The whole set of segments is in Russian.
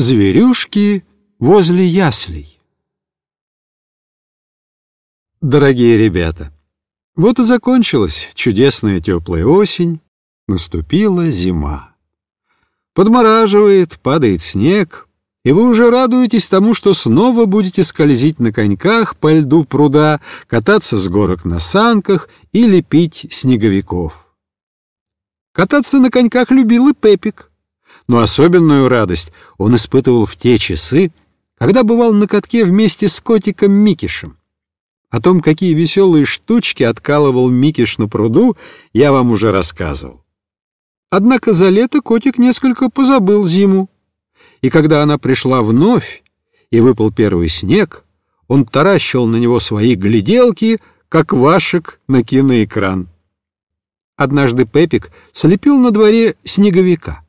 Зверюшки возле яслей. Дорогие ребята, вот и закончилась чудесная теплая осень, наступила зима. Подмораживает, падает снег, и вы уже радуетесь тому, что снова будете скользить на коньках по льду пруда, кататься с горок на санках и лепить снеговиков. Кататься на коньках любил и Пепик но особенную радость он испытывал в те часы, когда бывал на катке вместе с котиком Микишем. О том, какие веселые штучки откалывал Микиш на пруду, я вам уже рассказывал. Однако за лето котик несколько позабыл зиму, и когда она пришла вновь, и выпал первый снег, он таращил на него свои гляделки, как вашек на киноэкран. Однажды Пепик слепил на дворе снеговика.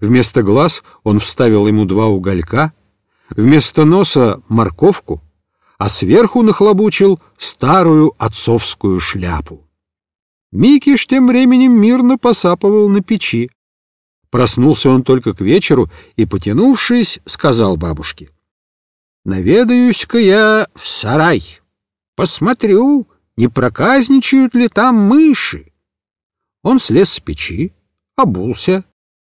Вместо глаз он вставил ему два уголька, вместо носа — морковку, а сверху нахлобучил старую отцовскую шляпу. Микиш тем временем мирно посапывал на печи. Проснулся он только к вечеру и, потянувшись, сказал бабушке. «Наведаюсь-ка я в сарай. Посмотрю, не проказничают ли там мыши». Он слез с печи, обулся,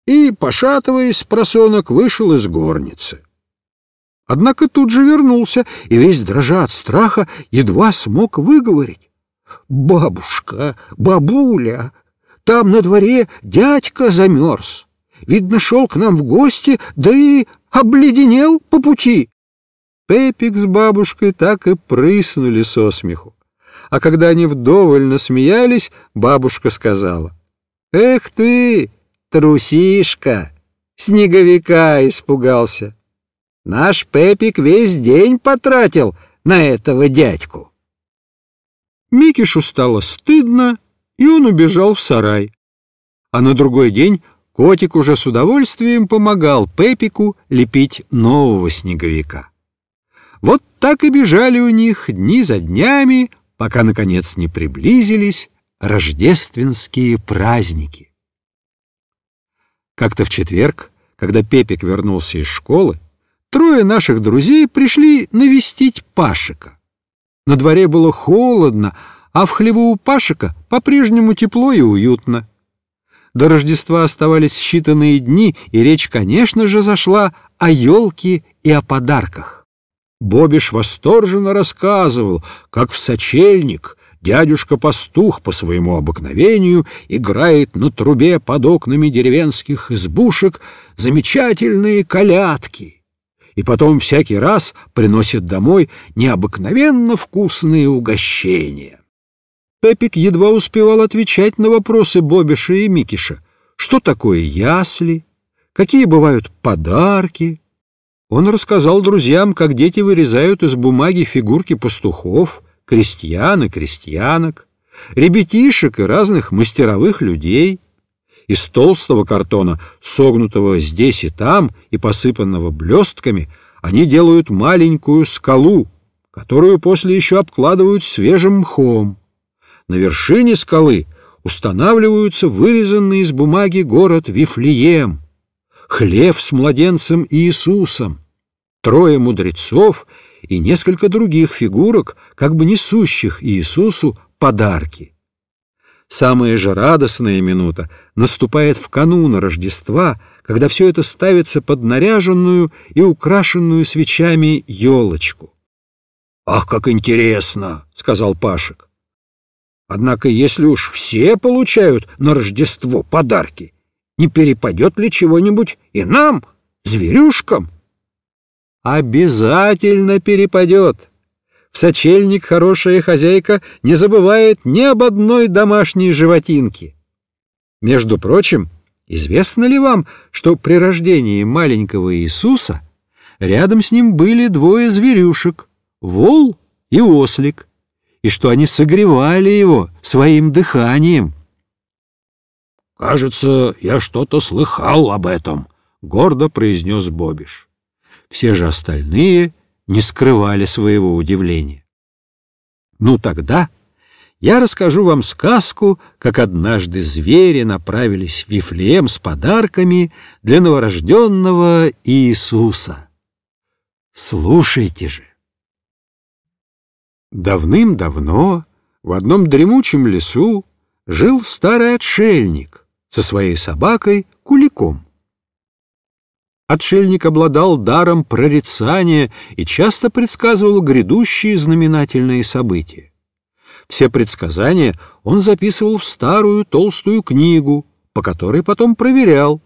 и, пошатываясь просонок, вышел из горницы. Однако тут же вернулся и, весь дрожа от страха, едва смог выговорить. «Бабушка, бабуля, там на дворе дядька замерз. Видно, шел к нам в гости, да и обледенел по пути». Пепик с бабушкой так и прыснули со смеху. А когда они вдоволь насмеялись, бабушка сказала, «Эх ты, Трусишка! Снеговика испугался. Наш Пепик весь день потратил на этого дядьку. Микишу стало стыдно, и он убежал в сарай. А на другой день котик уже с удовольствием помогал Пепику лепить нового снеговика. Вот так и бежали у них дни за днями, пока, наконец, не приблизились рождественские праздники. Как-то в четверг, когда Пепик вернулся из школы, трое наших друзей пришли навестить Пашика. На дворе было холодно, а в хлеву у Пашика по-прежнему тепло и уютно. До Рождества оставались считанные дни, и речь, конечно же, зашла о елке и о подарках. Бобиш восторженно рассказывал, как в сочельник Дядюшка-пастух по своему обыкновению играет на трубе под окнами деревенских избушек замечательные колядки и потом всякий раз приносит домой необыкновенно вкусные угощения. Пепик едва успевал отвечать на вопросы Бобиша и Микиша. Что такое ясли? Какие бывают подарки? Он рассказал друзьям, как дети вырезают из бумаги фигурки пастухов — крестьян и крестьянок, ребятишек и разных мастеровых людей. Из толстого картона, согнутого здесь и там и посыпанного блестками, они делают маленькую скалу, которую после еще обкладывают свежим мхом. На вершине скалы устанавливаются вырезанный из бумаги город Вифлеем, хлев с младенцем Иисусом, трое мудрецов — и несколько других фигурок, как бы несущих Иисусу подарки. Самая же радостная минута наступает в канун Рождества, когда все это ставится под наряженную и украшенную свечами елочку. «Ах, как интересно!» — сказал Пашек. «Однако, если уж все получают на Рождество подарки, не перепадет ли чего-нибудь и нам, зверюшкам?» Обязательно перепадет. В сочельник хорошая хозяйка не забывает ни об одной домашней животинке. Между прочим, известно ли вам, что при рождении маленького Иисуса рядом с ним были двое зверюшек — вол и ослик, и что они согревали его своим дыханием? «Кажется, я что-то слыхал об этом», — гордо произнес Бобиш. Все же остальные не скрывали своего удивления. Ну тогда я расскажу вам сказку, как однажды звери направились в Вифлеем с подарками для новорожденного Иисуса. Слушайте же. Давным-давно в одном дремучем лесу жил старый отшельник со своей собакой Куликом. Отшельник обладал даром прорицания и часто предсказывал грядущие знаменательные события. Все предсказания он записывал в старую толстую книгу, по которой потом проверял,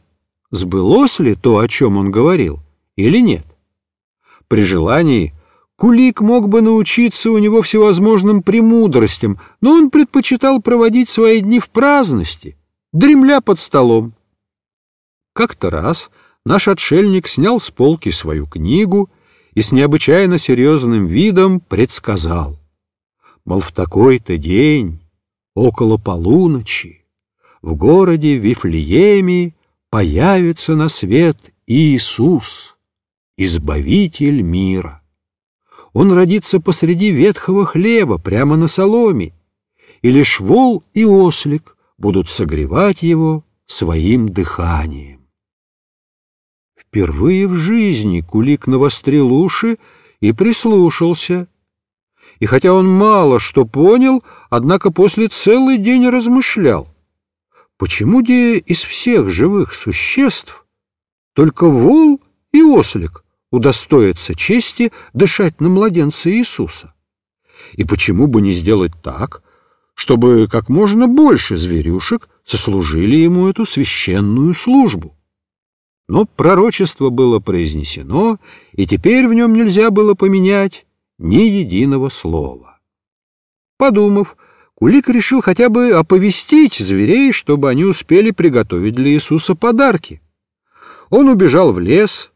сбылось ли то, о чем он говорил, или нет. При желании Кулик мог бы научиться у него всевозможным премудростям, но он предпочитал проводить свои дни в праздности, дремля под столом. Как-то раз наш отшельник снял с полки свою книгу и с необычайно серьезным видом предсказал. Мол, в такой-то день, около полуночи, в городе Вифлееме появится на свет Иисус, Избавитель мира. Он родится посреди ветхого хлеба, прямо на соломе, и лишь вол и ослик будут согревать его своим дыханием. Впервые в жизни Кулик навострил уши и прислушался. И хотя он мало что понял, однако после целый день размышлял. Почему где из всех живых существ только вол и ослик удостоятся чести дышать на младенца Иисуса? И почему бы не сделать так, чтобы как можно больше зверюшек сослужили ему эту священную службу? Но пророчество было произнесено, и теперь в нем нельзя было поменять ни единого слова. Подумав, Кулик решил хотя бы оповестить зверей, чтобы они успели приготовить для Иисуса подарки. Он убежал в лес,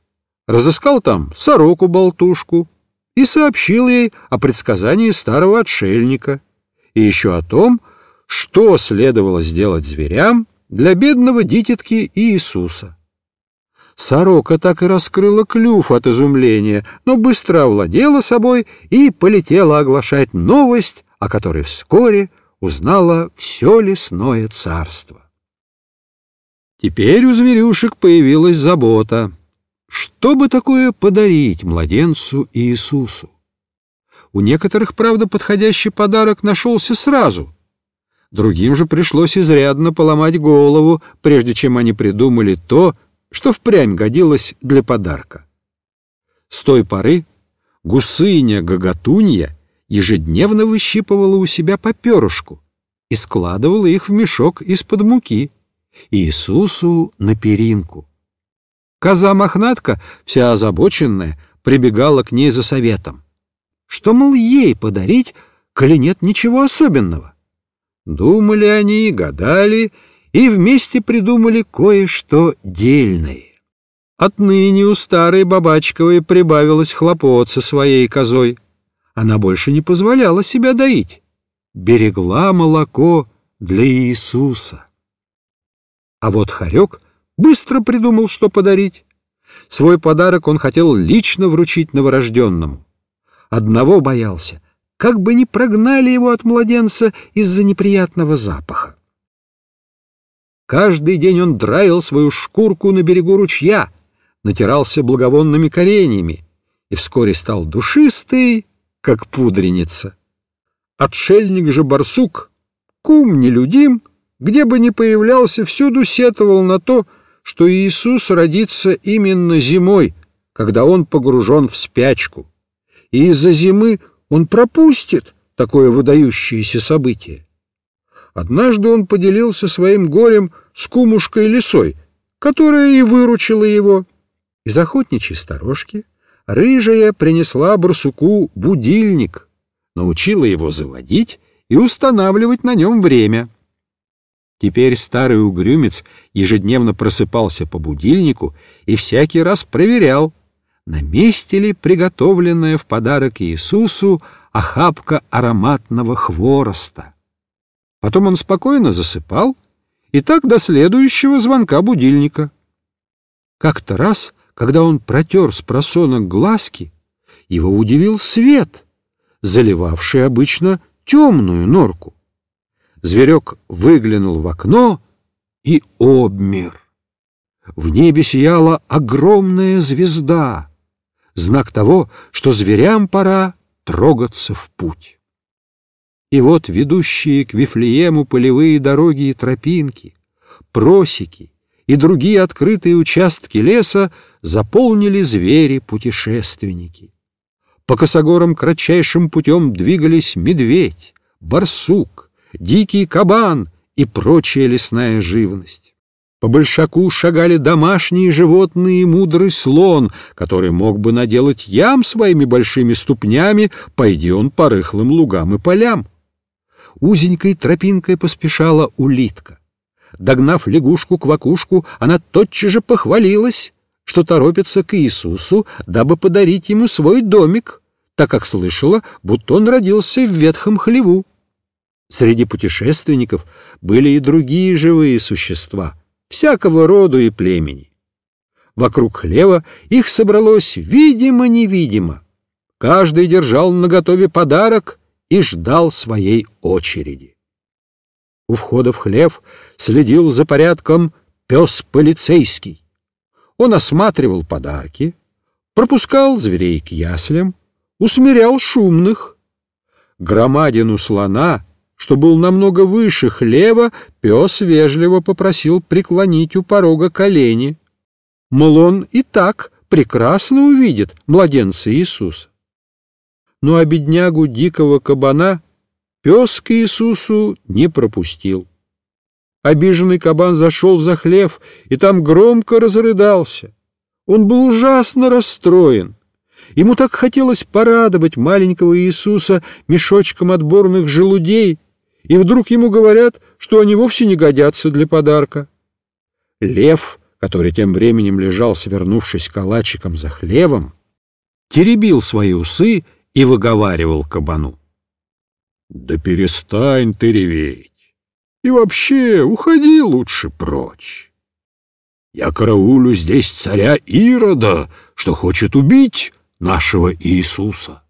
разыскал там сороку-болтушку и сообщил ей о предсказании старого отшельника и еще о том, что следовало сделать зверям для бедного дитятки Иисуса. Сорока так и раскрыла клюв от изумления, но быстро овладела собой и полетела оглашать новость, о которой вскоре узнала все лесное царство. Теперь у зверюшек появилась забота. Что бы такое подарить младенцу Иисусу? У некоторых, правда, подходящий подарок нашелся сразу. Другим же пришлось изрядно поломать голову, прежде чем они придумали то, что впрямь годилось для подарка. С той поры гусыня-гагатунья ежедневно выщипывала у себя по перышку и складывала их в мешок из-под муки Иисусу на перинку. Коза-мохнатка, вся озабоченная, прибегала к ней за советом. Что, мол, ей подарить, коли нет ничего особенного? Думали они, гадали и вместе придумали кое-что дельное. Отныне у старой Бабачковой прибавилось хлопот со своей козой. Она больше не позволяла себя доить, берегла молоко для Иисуса. А вот Харек быстро придумал, что подарить. Свой подарок он хотел лично вручить новорожденному. Одного боялся, как бы не прогнали его от младенца из-за неприятного запаха. Каждый день он драил свою шкурку на берегу ручья, натирался благовонными кореньями и вскоре стал душистый, как пудреница. Отшельник же барсук, кум нелюдим, где бы ни появлялся, всюду сетовал на то, что Иисус родится именно зимой, когда он погружен в спячку, и из-за зимы он пропустит такое выдающееся событие. Однажды он поделился своим горем с кумушкой лисой, которая и выручила его. Из охотничьей сторожки рыжая принесла барсуку будильник, научила его заводить и устанавливать на нем время. Теперь старый угрюмец ежедневно просыпался по будильнику и всякий раз проверял, на месте ли приготовленная в подарок Иисусу охапка ароматного хвороста. Потом он спокойно засыпал, и так до следующего звонка будильника. Как-то раз, когда он протер с просонок глазки, его удивил свет, заливавший обычно темную норку. зверек выглянул в окно и обмер. В небе сияла огромная звезда, знак того, что зверям пора трогаться в путь. И вот ведущие к Вифлеему полевые дороги и тропинки, просеки и другие открытые участки леса заполнили звери-путешественники. По косогорам кратчайшим путем двигались медведь, барсук, дикий кабан и прочая лесная живность. По большаку шагали домашние животные и мудрый слон, который мог бы наделать ям своими большими ступнями, пойди он по рыхлым лугам и полям. Узенькой тропинкой поспешала улитка. Догнав лягушку-квакушку, она тотчас же похвалилась, что торопится к Иисусу, дабы подарить ему свой домик, так как слышала, будто он родился в ветхом хлеву. Среди путешественников были и другие живые существа, всякого роду и племени. Вокруг хлева их собралось видимо-невидимо. Каждый держал наготове подарок и ждал своей очереди. У входа в хлев следил за порядком пес полицейский. Он осматривал подарки, пропускал зверей к яслям, усмирял шумных. Громадину слона, что был намного выше хлева, пес вежливо попросил преклонить у порога колени. Мол, он и так прекрасно увидит младенца Иисуса. Ну а беднягу дикого кабана пес к Иисусу не пропустил. Обиженный кабан зашел за хлев и там громко разрыдался. Он был ужасно расстроен. Ему так хотелось порадовать маленького Иисуса мешочком отборных желудей, и вдруг ему говорят, что они вовсе не годятся для подарка. Лев, который тем временем лежал, свернувшись калачиком за хлевом, теребил свои усы и выговаривал кабану. «Да перестань ты реветь! И вообще уходи лучше прочь! Я караулю здесь царя Ирода, что хочет убить нашего Иисуса!»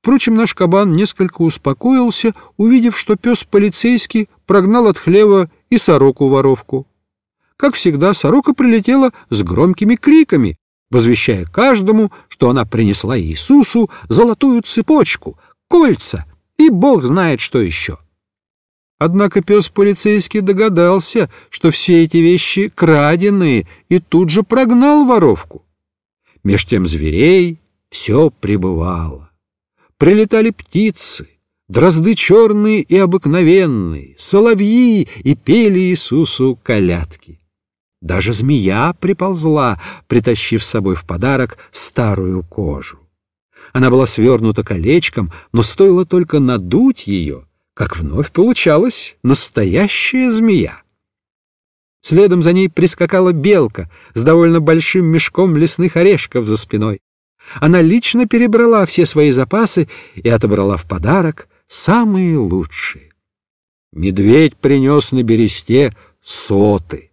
Впрочем, наш кабан несколько успокоился, увидев, что пес полицейский прогнал от хлева и сороку-воровку. Как всегда, сорока прилетела с громкими криками, возвещая каждому, что она принесла Иисусу золотую цепочку, кольца и бог знает что еще. Однако пес полицейский догадался, что все эти вещи краденые, и тут же прогнал воровку. Меж тем зверей все пребывало. Прилетали птицы, дрозды черные и обыкновенные, соловьи и пели Иисусу колядки. Даже змея приползла, притащив с собой в подарок старую кожу. Она была свернута колечком, но стоило только надуть ее, как вновь получалась настоящая змея. Следом за ней прискакала белка с довольно большим мешком лесных орешков за спиной. Она лично перебрала все свои запасы и отобрала в подарок самые лучшие. Медведь принес на бересте соты.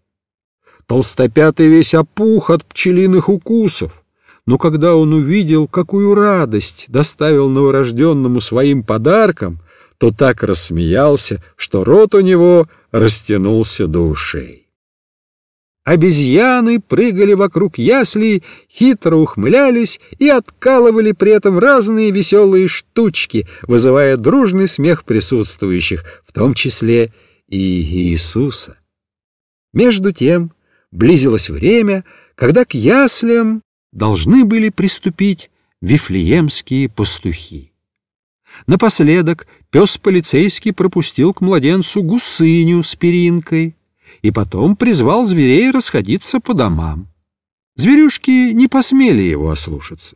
Толстопятый весь опух от пчелиных укусов. Но когда он увидел, какую радость доставил новорожденному своим подарком, то так рассмеялся, что рот у него растянулся до ушей. Обезьяны прыгали вокруг ясли, хитро ухмылялись и откалывали при этом разные веселые штучки, вызывая дружный смех присутствующих, в том числе и Иисуса. Между тем близилось время, когда к яслям должны были приступить вифлеемские пастухи. Напоследок пес полицейский пропустил к младенцу гусыню с перинкой и потом призвал зверей расходиться по домам. Зверюшки не посмели его ослушаться.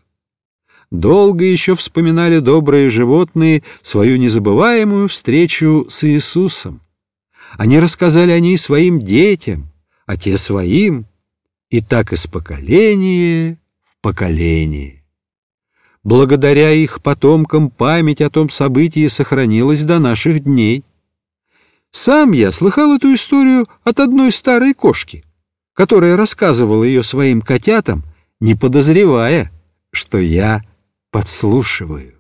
Долго еще вспоминали добрые животные свою незабываемую встречу с Иисусом. Они рассказали о ней своим детям, а те своим, и так из поколения поколение. Благодаря их потомкам память о том событии сохранилась до наших дней. Сам я слыхал эту историю от одной старой кошки, которая рассказывала ее своим котятам, не подозревая, что я подслушиваю.